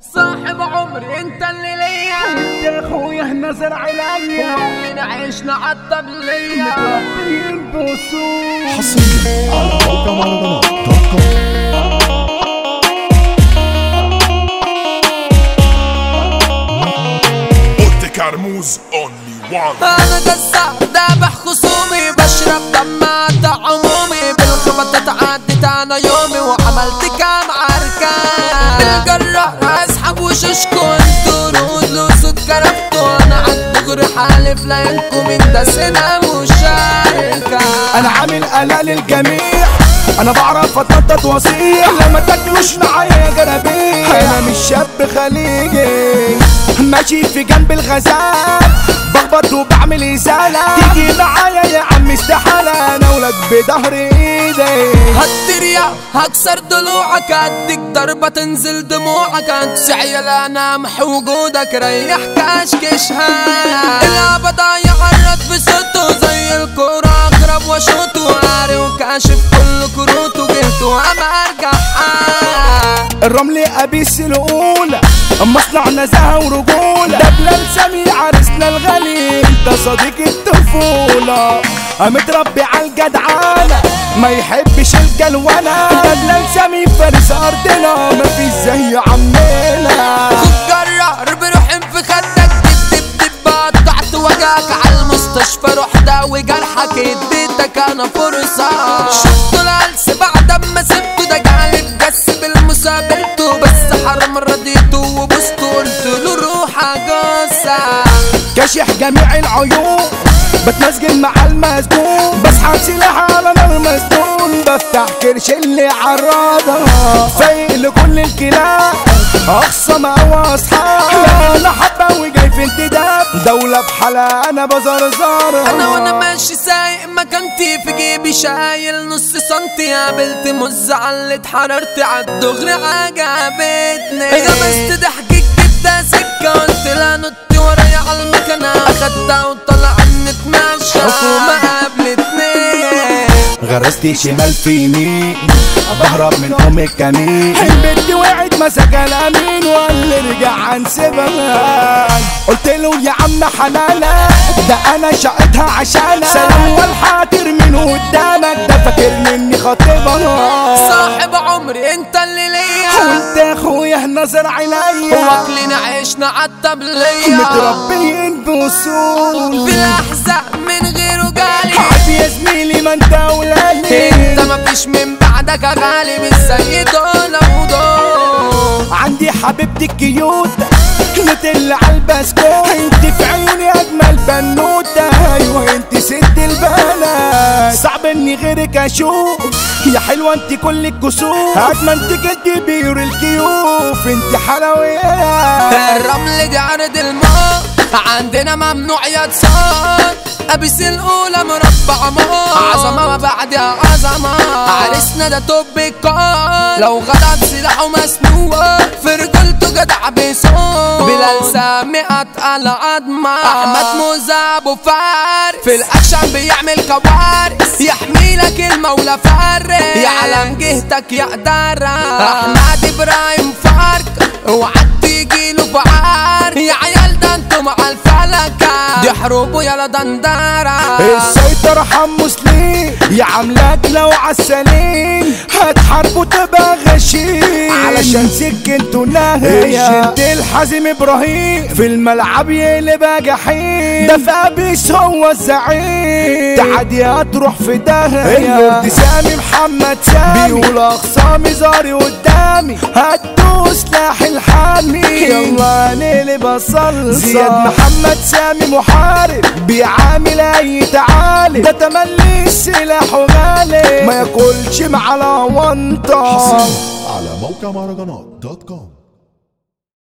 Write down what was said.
صاحب عمري انت اللي ليا. يا اخويا نظر عليا كلنا عشنا عالطبلية متربيين بوصول حصريا على موقع مهرجانات قلت كرموز اونلي وان أنا جزار دابح خصومي بشرب دمعت عمومي. بالخبطات عالدغري حالف من ده سنة مشاركة. أنا عامل قلق للجميع. أنا بعرف أتنطط وأصيح. لما تاكلوش معايا يا جرابيع أنا مش شاب خليجي. ماشي في جنب الغزال. بخبط وبعمل إزالة. تيجي معايا يا عم استحالة أنا ولك بظهر إيدي. هتريا هكسر ضلوعك أديك ضربة تنزل دموعك. هتسعي الانام وجودك ريح كشكشها. الابد يعرض بصوته زي الكورة أقرب واشوطه عاري وكاشف كل كروته جهته اما ارجع الرمل أبيس الأولى مصنع نزاهة ورجولة ده بلال سامي عرسنا الغالي أنت صديق الطفولة. متربي على الجدعانة ما يحبش الجلونة ده بلال سامي فارس أرضنا مفيش زي عمنا جرار بروح في خدك دب دب دب قطعت وجعك على المستشفى. روح داوي جرحك اديتك أنا فرصة. شفت الهلس بعد ما سبته كاشح جميع العيون. بتمسجن مع المسجون بسحب سلاح على نار مسجون بفتح كرش اللي عرضها. فايق لكل الكلاب. اخصم أو اصحاب أنا حبه وجاي في انتداب. دولة بحالها أنا بزرزرها أنا وأنا ماشي سايق مكانتي في جيبي شايل نص سنتي قابلت مز علت حرارتي عالدغري عجبتني غمست ضحكك غرستي شمال في يمين بهرب من أم الكمين البنت وقعت مسك الامين واللي رجع عن سبها قلت له يا عم حلالة ده أنا شقتها عشانك. سلام والحاتر من قدامك ده فاكرني اني خاطبها صاحب عمري أنت اللي ليا. وانت يا اخويا نظر عينيا. واكلنا عيشنا عالطبلية متربيين بوصول في الاحزاب من غيره. يا زميلي ما انت قليل انت مفيش من بعدك يا غالي دول ودول عندي حبيبتي الكيوت نتل على البسكوت. انت في عيوني أجمل بنوتة. أيوه انت ست البنات. صعب إني غيرك أشوف. يا حلوة انت كل الكسوف. هات انت كنت بيور الكيوف انت حلويات الرمل دي عرض الماء عندنا ممنوع يتصاد ابيس الأولى مربع ماء عظمة. بعدها عظمة. عرسنا ده توب الكار لو غدا بسلاحه مسنوق في رجولته جدع بيصوت بلال سامي اتقل عظمة. أحمد موزة أبو فار في الأكشن بيعمل كوارث. يحمي لك المولى فارس. يا علم جهتك يا قدرة أحمد إبراهيم فارك. اوعى أنتم الفلكة دي حروب يلا دندرة السيطرة حمص ليه يا عملاك لو عسلين. هتحاربوا تبقى غشيم. علشان سكنتوا نهاية. الجد الحازم إبراهيم. في الملعب يقلب جحيم. ده فابس هو الزعيم. تعدي هتروح في داهية. الورد سامي محمد سامي. بيقول اخصامي زاري قدامي. هدوا سلاح الحامي. يلا ليلي بصل زياد محمد سامي محارب. بيعامل أي تعالي. ده تملي سلاحه غالي ما ياكلش مع الونطه على موقع مهرجانات دوت كوم.